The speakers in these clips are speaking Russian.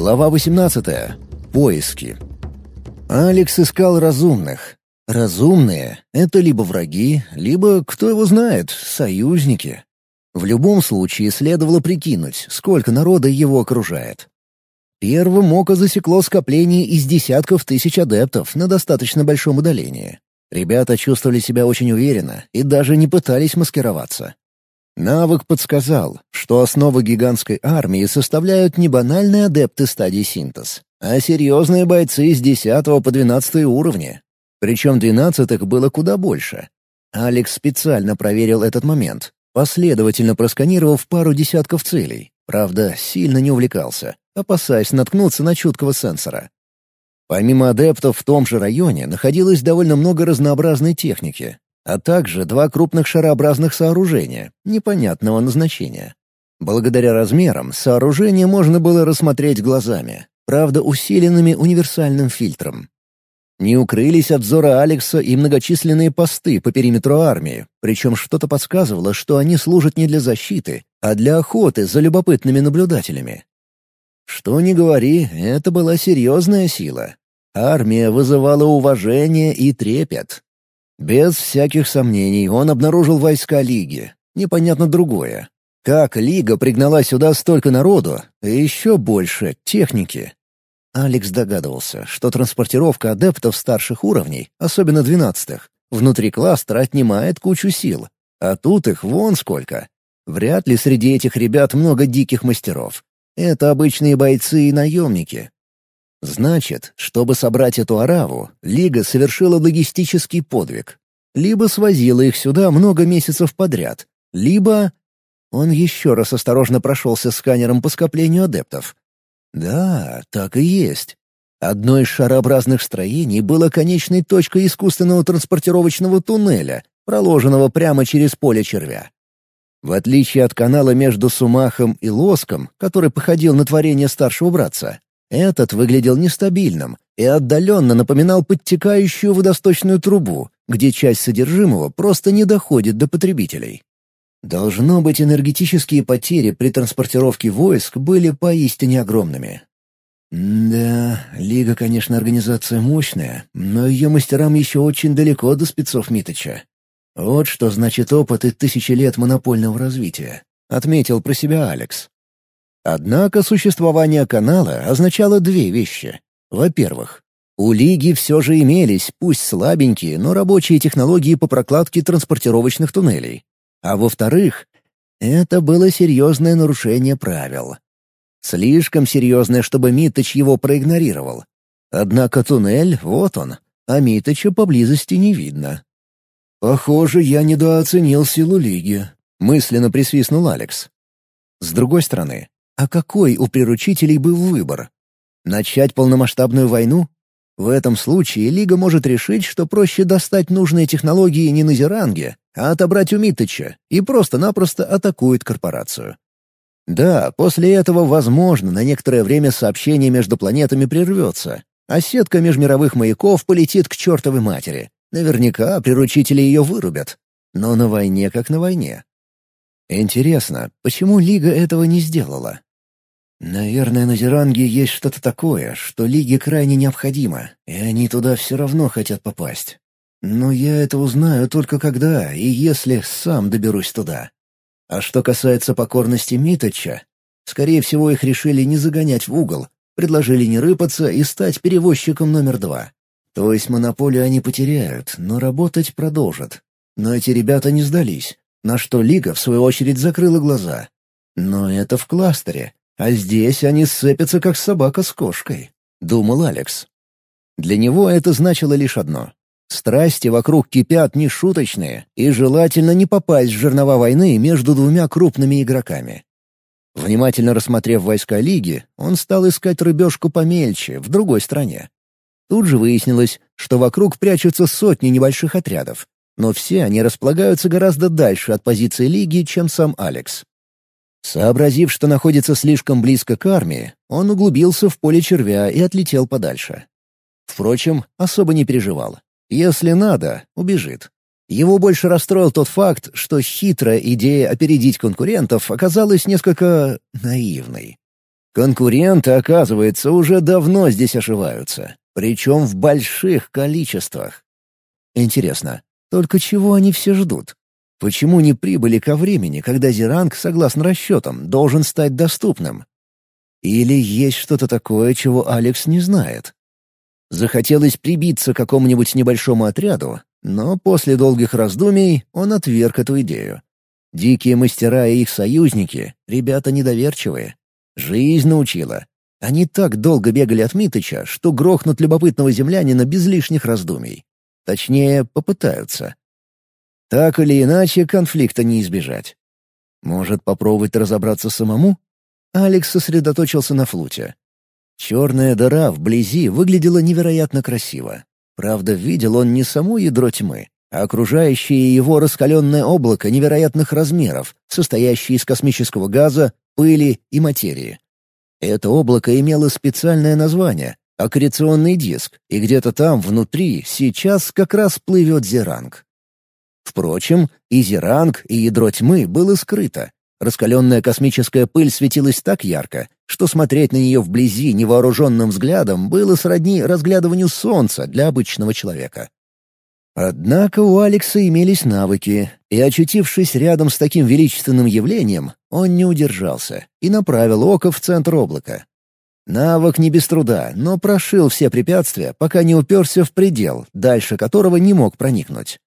Глава 18. Поиски. Алекс искал разумных. Разумные — это либо враги, либо, кто его знает, союзники. В любом случае следовало прикинуть, сколько народа его окружает. Первым око засекло скопление из десятков тысяч адептов на достаточно большом удалении. Ребята чувствовали себя очень уверенно и даже не пытались маскироваться. Навык подсказал, что основу гигантской армии составляют не банальные адепты стадии синтез, а серьезные бойцы с 10 по 12 уровни. Причем 12 было куда больше. Алекс специально проверил этот момент, последовательно просканировав пару десятков целей. Правда, сильно не увлекался, опасаясь наткнуться на чуткого сенсора. Помимо адептов в том же районе находилось довольно много разнообразной техники, а также два крупных шарообразных сооружения, непонятного назначения. Благодаря размерам сооружение можно было рассмотреть глазами, правда усиленными универсальным фильтром. Не укрылись от взора Алекса и многочисленные посты по периметру армии, причем что-то подсказывало, что они служат не для защиты, а для охоты за любопытными наблюдателями. Что ни говори, это была серьезная сила. Армия вызывала уважение и трепет, без всяких сомнений он обнаружил войска Лиги. Непонятно другое. Как Лига пригнала сюда столько народу, и еще больше техники? Алекс догадывался, что транспортировка адептов старших уровней, особенно двенадцатых, внутри кластера отнимает кучу сил. А тут их вон сколько. Вряд ли среди этих ребят много диких мастеров. Это обычные бойцы и наемники, Значит, чтобы собрать эту араву, Лига совершила логистический подвиг. Либо свозила их сюда много месяцев подряд, либо... Он еще раз осторожно прошелся сканером по скоплению адептов. Да, так и есть. Одно из шарообразных строений было конечной точкой искусственного транспортировочного туннеля, проложенного прямо через поле червя. В отличие от канала между Сумахом и Лоском, который походил на творение старшего братца, этот выглядел нестабильным и отдаленно напоминал подтекающую водосточную трубу, где часть содержимого просто не доходит до потребителей. Должно быть, энергетические потери при транспортировке войск были поистине огромными. Да, Лига, конечно, организация мощная, но ее мастерам еще очень далеко до спецов Миточа. Вот что значит опыт и тысячи лет монопольного развития, — отметил про себя Алекс. Однако существование канала означало две вещи. Во-первых, у Лиги все же имелись, пусть слабенькие, но рабочие технологии по прокладке транспортировочных туннелей. А во-вторых, это было серьезное нарушение правил. Слишком серьезное, чтобы Миточ его проигнорировал. Однако туннель, вот он, а Миточа поблизости не видно. «Похоже, я недооценил силу Лиги», — мысленно присвистнул Алекс. С другой стороны, а какой у приручителей был выбор? Начать полномасштабную войну? В этом случае Лига может решить, что проще достать нужные технологии не на Зеранге, а отобрать у Миттыча, и просто-напросто атакует корпорацию. Да, после этого, возможно, на некоторое время сообщение между планетами прервется, а сетка межмировых маяков полетит к чертовой матери. Наверняка приручители ее вырубят. Но на войне как на войне. Интересно, почему Лига этого не сделала? Наверное, на Зеранге есть что-то такое, что Лиге крайне необходимо, и они туда все равно хотят попасть. Но я это узнаю только когда и если сам доберусь туда. А что касается покорности Миточа, скорее всего, их решили не загонять в угол, предложили не рыпаться и стать перевозчиком номер два. То есть монополию они потеряют, но работать продолжат. Но эти ребята не сдались, на что Лига, в свою очередь, закрыла глаза. Но это в кластере, а здесь они сцепятся, как собака с кошкой», — думал Алекс. Для него это значило лишь одно. Страсти вокруг кипят нешуточные, и желательно не попасть в жернова войны между двумя крупными игроками. Внимательно рассмотрев войска Лиги, он стал искать рыбешку помельче, в другой стране. Тут же выяснилось, что вокруг прячутся сотни небольших отрядов, но все они располагаются гораздо дальше от позиции Лиги, чем сам Алекс. Сообразив, что находится слишком близко к армии, он углубился в поле червя и отлетел подальше. Впрочем, особо не переживал. Если надо, убежит. Его больше расстроил тот факт, что хитрая идея опередить конкурентов оказалась несколько наивной. Конкуренты, оказывается, уже давно здесь ошиваются, причем в больших количествах. Интересно, только чего они все ждут? Почему не прибыли ко времени, когда Зеранг, согласно расчетам, должен стать доступным? Или есть что-то такое, чего Алекс не знает? Захотелось прибиться к какому-нибудь небольшому отряду, но после долгих раздумий он отверг эту идею. Дикие мастера и их союзники — ребята недоверчивые. Жизнь научила. Они так долго бегали от Митыча, что грохнут любопытного землянина без лишних раздумий. Точнее, попытаются. Так или иначе, конфликта не избежать. Может, попробовать разобраться самому? Алекс сосредоточился на флуте. Черная дыра вблизи выглядела невероятно красиво. Правда, видел он не само ядро тьмы, а окружающее его раскаленное облако невероятных размеров, состоящее из космического газа, пыли и материи. Это облако имело специальное название — аккреционный диск, и где-то там внутри сейчас как раз плывет Зеранг. Впрочем, и Зеранг, и ядро тьмы было скрыто, Раскаленная космическая пыль светилась так ярко, что смотреть на нее вблизи невооруженным взглядом было сродни разглядыванию Солнца для обычного человека. Однако у Алекса имелись навыки, и, очутившись рядом с таким величественным явлением, он не удержался и направил око в центр облака. Навык не без труда, но прошил все препятствия, пока не уперся в предел, дальше которого не мог проникнуть.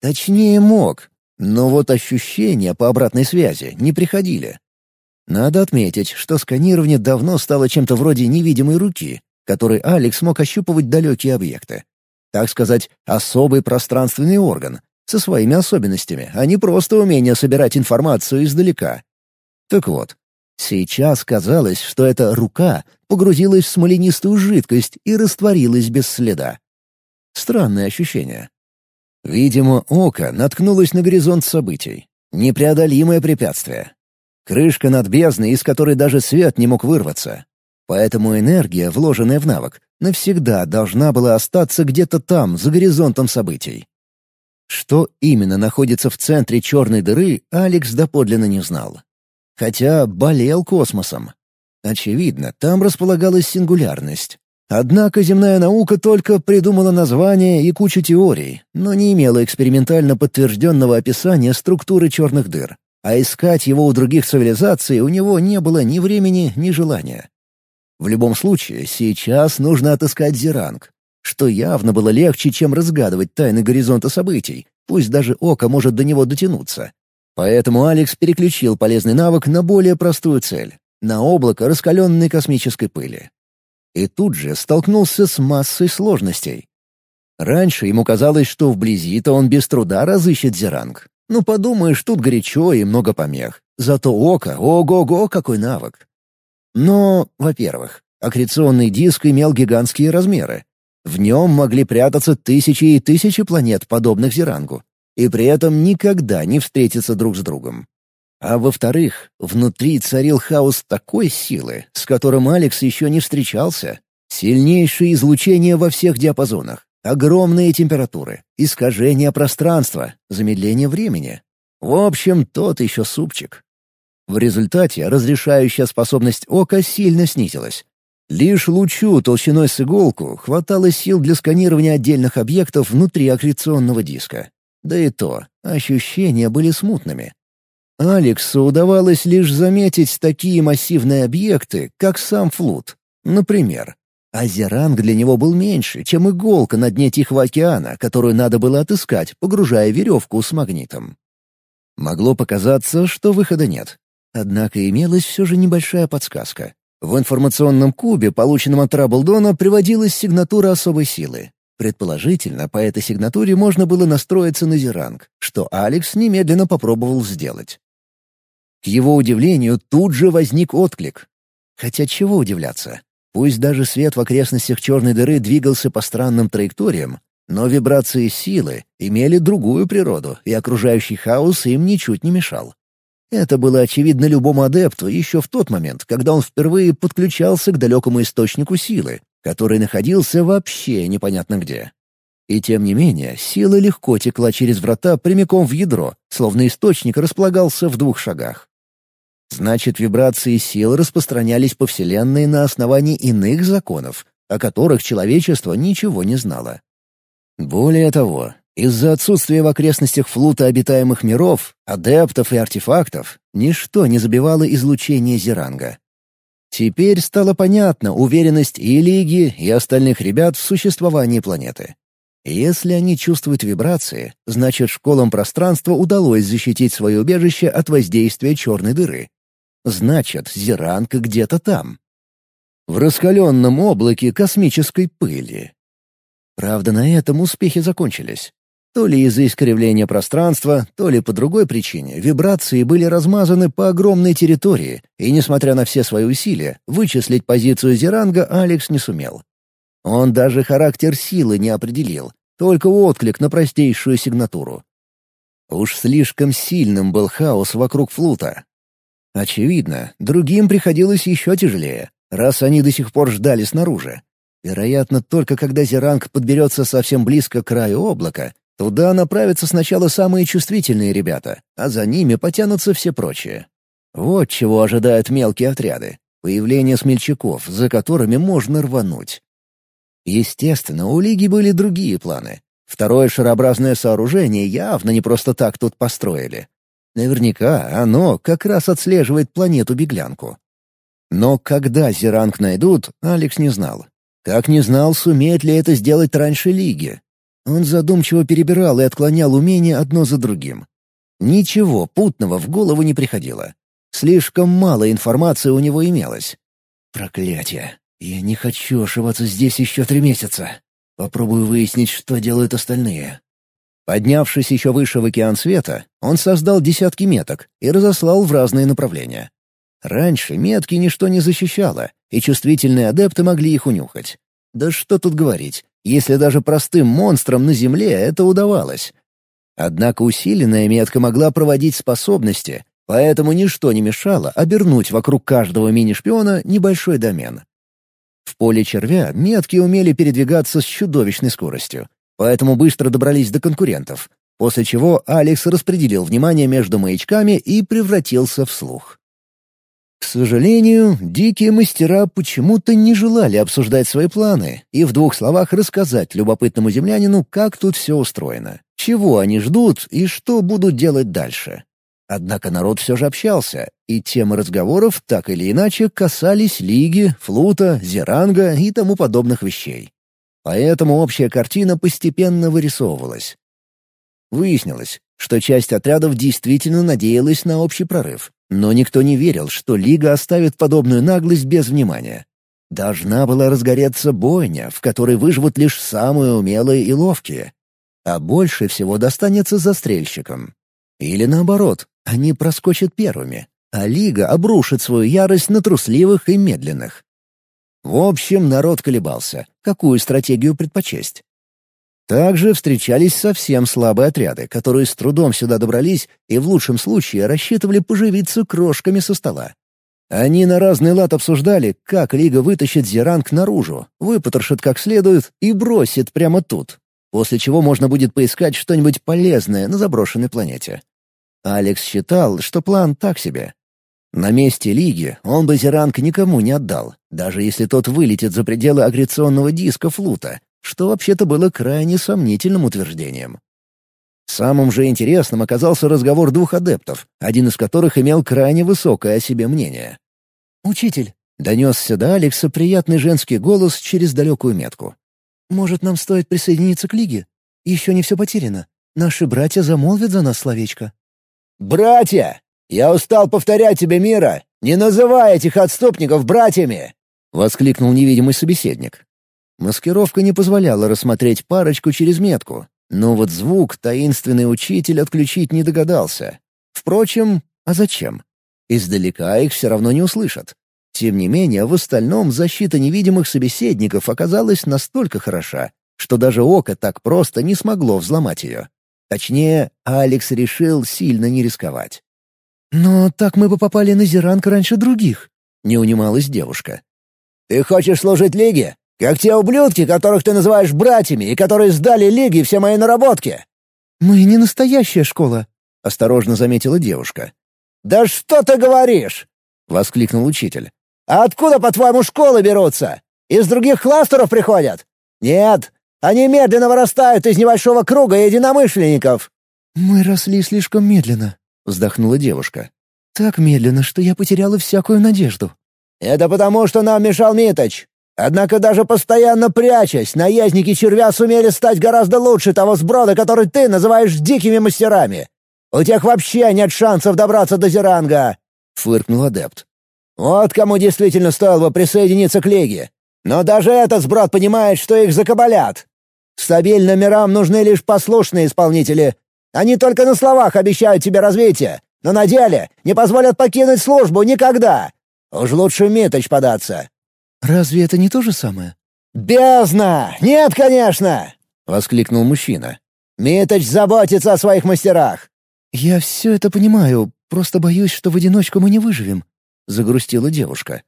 Точнее, мог, но вот ощущения по обратной связи не приходили. Надо отметить, что сканирование давно стало чем-то вроде невидимой руки, которой Алекс мог ощупывать далекие объекты. Так сказать, особый пространственный орган, со своими особенностями, а не просто умение собирать информацию издалека. Так вот, сейчас казалось, что эта рука погрузилась в смоленистую жидкость и растворилась без следа. Странное ощущение. Видимо, око наткнулось на горизонт событий. Непреодолимое препятствие. Крышка над бездной, из которой даже свет не мог вырваться. Поэтому энергия, вложенная в навык, навсегда должна была остаться где-то там, за горизонтом событий. Что именно находится в центре черной дыры, Алекс доподлинно не знал. Хотя болел космосом. Очевидно, там располагалась сингулярность, Однако земная наука только придумала название и кучу теорий, но не имела экспериментально подтвержденного описания структуры черных дыр, а искать его у других цивилизаций у него не было ни времени, ни желания. В любом случае, сейчас нужно отыскать Зеранг, что явно было легче, чем разгадывать тайны горизонта событий, пусть даже око может до него дотянуться. Поэтому Алекс переключил полезный навык на более простую цель — на облако раскаленной космической пыли и тут же столкнулся с массой сложностей. Раньше ему казалось, что вблизи-то он без труда разыщет зеранг. Ну, подумаешь, тут горячо и много помех. Зато око, ого-го, какой навык. Но, во-первых, аккреционный диск имел гигантские размеры. В нем могли прятаться тысячи и тысячи планет, подобных Зерангу, и при этом никогда не встретиться друг с другом. А во-вторых, внутри царил хаос такой силы, с которым Алекс еще не встречался. Сильнейшее излучение во всех диапазонах, огромные температуры, искажение пространства, замедление времени. В общем, тот еще супчик. В результате разрешающая способность ока сильно снизилась. Лишь лучу толщиной с иголку хватало сил для сканирования отдельных объектов внутри аккреционного диска. Да и то, ощущения были смутными, Алексу удавалось лишь заметить такие массивные объекты, как сам флут. Например, Азеранг для него был меньше, чем иголка на дне Тихого океана, которую надо было отыскать, погружая веревку с магнитом. Могло показаться, что выхода нет. Однако имелась все же небольшая подсказка. В информационном кубе, полученном от Траблдона, приводилась сигнатура особой силы. Предположительно, по этой сигнатуре можно было настроиться на Зеранг, что Алекс немедленно попробовал сделать. Его удивлению, тут же возник отклик. Хотя чего удивляться? Пусть даже свет в окрестностях черной дыры двигался по странным траекториям, но вибрации силы имели другую природу, и окружающий хаос им ничуть не мешал. Это было очевидно любому адепту еще в тот момент, когда он впервые подключался к далекому источнику силы, который находился вообще непонятно где. И тем не менее, сила легко текла через врата прямиком в ядро, словно источник располагался в двух шагах. Значит, вибрации сил распространялись по Вселенной на основании иных законов, о которых человечество ничего не знало. Более того, из-за отсутствия в окрестностях флута обитаемых миров, адептов и артефактов, ничто не забивало излучение Зеранга. Теперь стало понятна уверенность и Лиги, и остальных ребят в существовании планеты. Если они чувствуют вибрации, значит, школам пространства удалось защитить свое убежище от воздействия черной дыры. Значит, Зеранка где-то там. В раскаленном облаке космической пыли. Правда, на этом успехи закончились. То ли из-за искривления пространства, то ли по другой причине вибрации были размазаны по огромной территории, и, несмотря на все свои усилия, вычислить позицию Зеранга Алекс не сумел. Он даже характер силы не определил, только отклик на простейшую сигнатуру. Уж слишком сильным был хаос вокруг флута. Очевидно, другим приходилось еще тяжелее, раз они до сих пор ждали снаружи. Вероятно, только когда Зеранг подберется совсем близко к краю облака, Туда направятся сначала самые чувствительные ребята, а за ними потянутся все прочие. Вот чего ожидают мелкие отряды. Появление смельчаков, за которыми можно рвануть. Естественно, у Лиги были другие планы. Второе шарообразное сооружение явно не просто так тут построили. Наверняка оно как раз отслеживает планету-беглянку. Но когда Зеранг найдут, Алекс не знал. Как не знал, сумеет ли это сделать раньше Лиги, он задумчиво перебирал и отклонял умения одно за другим. Ничего путного в голову не приходило. Слишком мало информации у него имелось. Проклятие. Я не хочу ошиваться здесь еще три месяца. Попробую выяснить, что делают остальные. Поднявшись еще выше в океан света, он создал десятки меток и разослал в разные направления. Раньше метки ничто не защищало, и чувствительные адепты могли их унюхать. Да что тут говорить, если даже простым монстрам на Земле это удавалось. Однако усиленная метка могла проводить способности, поэтому ничто не мешало обернуть вокруг каждого мини-шпиона небольшой домен. В поле червя метки умели передвигаться с чудовищной скоростью, поэтому быстро добрались до конкурентов, после чего Алекс распределил внимание между маячками и превратился в слух. К сожалению, дикие мастера почему-то не желали обсуждать свои планы и в двух словах рассказать любопытному землянину, как тут все устроено, чего они ждут и что будут делать дальше. Однако народ все же общался, и темы разговоров так или иначе касались Лиги, Флута, Зеранга и тому подобных вещей. Поэтому общая картина постепенно вырисовывалась. Выяснилось, что часть отрядов действительно надеялась на общий прорыв, но никто не верил, что Лига оставит подобную наглость без внимания. Должна была разгореться бойня, в которой выживут лишь самые умелые и ловкие. А больше всего достанется застрельщикам. Или наоборот, они проскочат первыми, а Лига обрушит свою ярость на трусливых и медленных. В общем, народ колебался, какую стратегию предпочесть. Также встречались совсем слабые отряды, которые с трудом сюда добрались и в лучшем случае рассчитывали поживиться крошками со стола. Они на разный лад обсуждали, как Лига вытащит Зеранг наружу, выпотрошит как следует и бросит прямо тут, после чего можно будет поискать что-нибудь полезное на заброшенной планете. Алекс считал, что план так себе. На месте Лиги он бы Зеранг никому не отдал, даже если тот вылетит за пределы агрессионного диска флута, что вообще-то было крайне сомнительным утверждением. Самым же интересным оказался разговор двух адептов, один из которых имел крайне высокое о себе мнение. «Учитель», — донесся до Алекса приятный женский голос через далекую метку. «Может, нам стоит присоединиться к Лиге? Еще не все потеряно. Наши братья замолвят за нас словечко». «Братья! Я устал повторять тебе, Мира! Не называй этих отступников братьями!» — воскликнул невидимый собеседник. Маскировка не позволяла рассмотреть парочку через метку, но вот звук таинственный учитель отключить не догадался. Впрочем, а зачем? Издалека их все равно не услышат. Тем не менее, в остальном защита невидимых собеседников оказалась настолько хороша, что даже око так просто не смогло взломать ее. Точнее, Алекс решил сильно не рисковать. «Но так мы бы попали на Зеранг раньше других», — не унималась девушка. «Ты хочешь служить Лиге? Как те ублюдки, которых ты называешь братьями и которые сдали Лиге все мои наработки!» «Мы не настоящая школа», — осторожно заметила девушка. «Да что ты говоришь?» — воскликнул учитель. «А откуда, по-твоему, школы берутся? Из других кластеров приходят? Нет, они медленно вырастают из небольшого круга единомышленников». «Мы росли слишком медленно», — вздохнула девушка. «Так медленно, что я потеряла всякую надежду». «Это потому, что нам мешал Миточ. Однако даже постоянно прячась, наездники червя сумели стать гораздо лучше того сброда, который ты называешь дикими мастерами. У тех вообще нет шансов добраться до Зеранга!» — фыркнул адепт. «Вот кому действительно стоило бы присоединиться к Лиге. Но даже этот сброд понимает, что их закабалят. Стабильным мирам нужны лишь послушные исполнители. Они только на словах обещают тебе развитие, но на деле не позволят покинуть службу никогда. Уж лучше Миточ податься». «Разве это не то же самое?» «Бездна! Нет, конечно!» — воскликнул мужчина. «Миточ заботится о своих мастерах!» «Я все это понимаю, просто боюсь, что в одиночку мы не выживем», — загрустила девушка.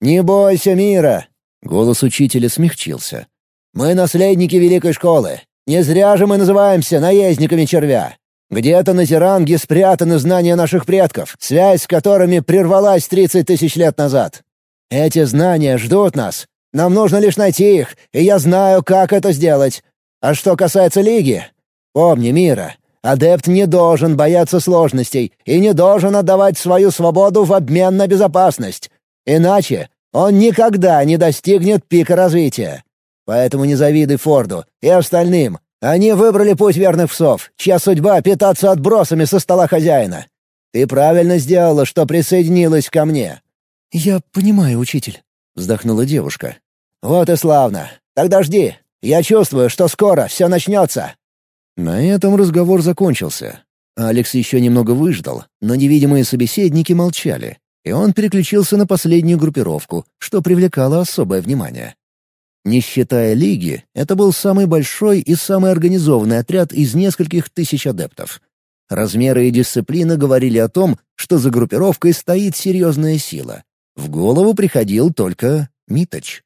«Не бойся мира!» — голос учителя смягчился. «Мы наследники Великой Школы. Не зря же мы называемся наездниками червя. Где-то на Зеранге спрятаны знания наших предков, связь с которыми прервалась тридцать тысяч лет назад. Эти знания ждут нас. Нам нужно лишь найти их, и я знаю, как это сделать. А что касается Лиги, помни, Мира, адепт не должен бояться сложностей и не должен отдавать свою свободу в обмен на безопасность. Иначе он никогда не достигнет пика развития. Поэтому не завидуй Форду и остальным. Они выбрали путь верных псов, чья судьба — питаться отбросами со стола хозяина. Ты правильно сделала, что присоединилась ко мне». «Я понимаю, учитель», — вздохнула девушка. «Вот и славно. Тогда жди. Я чувствую, что скоро все начнется». На этом разговор закончился. Алекс еще немного выждал, но невидимые собеседники молчали, и он переключился на последнюю группировку, что привлекало особое внимание. Не считая Лиги, это был самый большой и самый организованный отряд из нескольких тысяч адептов. Размеры и дисциплина говорили о том, что за группировкой стоит серьезная сила. В голову приходил только Миточ.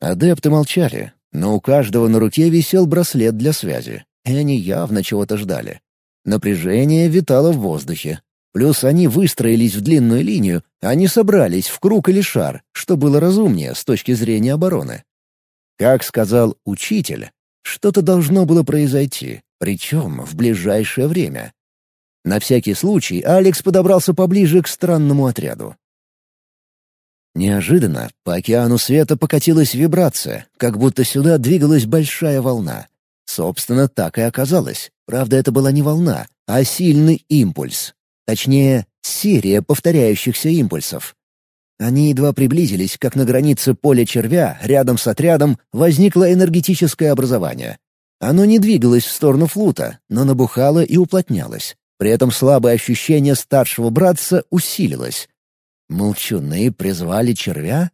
Адепты молчали, но у каждого на руке висел браслет для связи, и они явно чего-то ждали. Напряжение витало в воздухе. Плюс они выстроились в длинную линию, а не собрались в круг или шар, что было разумнее с точки зрения обороны. Как сказал учитель, что-то должно было произойти, причем в ближайшее время. На всякий случай Алекс подобрался поближе к странному отряду. Неожиданно по океану света покатилась вибрация, как будто сюда двигалась большая волна. Собственно, так и оказалось. Правда, это была не волна, а сильный импульс. Точнее, серия повторяющихся импульсов. Они едва приблизились, как на границе поля червя, рядом с отрядом, возникло энергетическое образование. Оно не двигалось в сторону флута, но набухало и уплотнялось. При этом слабое ощущение старшего братца усилилось. Молчуны призвали червя?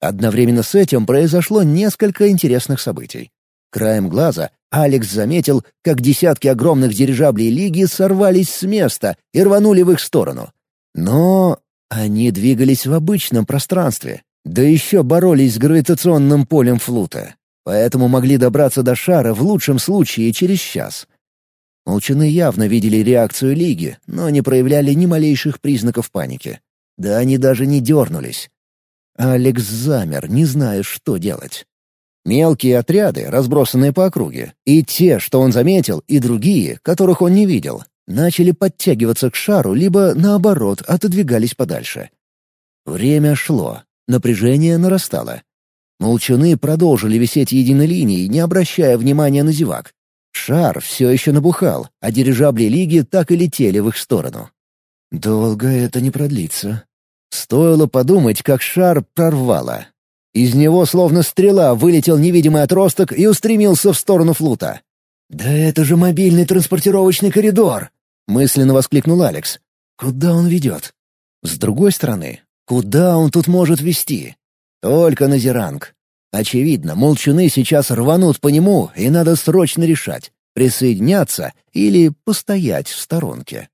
Одновременно с этим произошло несколько интересных событий. Краем глаза Алекс заметил, как десятки огромных дирижаблей Лиги сорвались с места и рванули в их сторону. Но они двигались в обычном пространстве, да еще боролись с гравитационным полем флута, поэтому могли добраться до шара в лучшем случае через час. Молчаны явно видели реакцию Лиги, но не проявляли ни малейших признаков паники. Да они даже не дернулись. Алекс замер, не зная, что делать. Мелкие отряды, разбросанные по округе, и те, что он заметил, и другие, которых он не видел, начали подтягиваться к шару, либо, наоборот, отодвигались подальше. Время шло, напряжение нарастало. Молчуны продолжили висеть единой линией, не обращая внимания на зевак. Шар все еще набухал, а дирижабли Лиги так и летели в их сторону. Долго это не продлится. Стоило подумать, как шар прорвало. Из него, словно стрела, вылетел невидимый отросток и устремился в сторону флута. «Да это же мобильный транспортировочный коридор!» — мысленно воскликнул Алекс. «Куда он ведет?» С другой стороны, куда он тут может вести? Только на Зеранг. Очевидно, молчуны сейчас рванут по нему, и надо срочно решать, присоединяться или постоять в сторонке.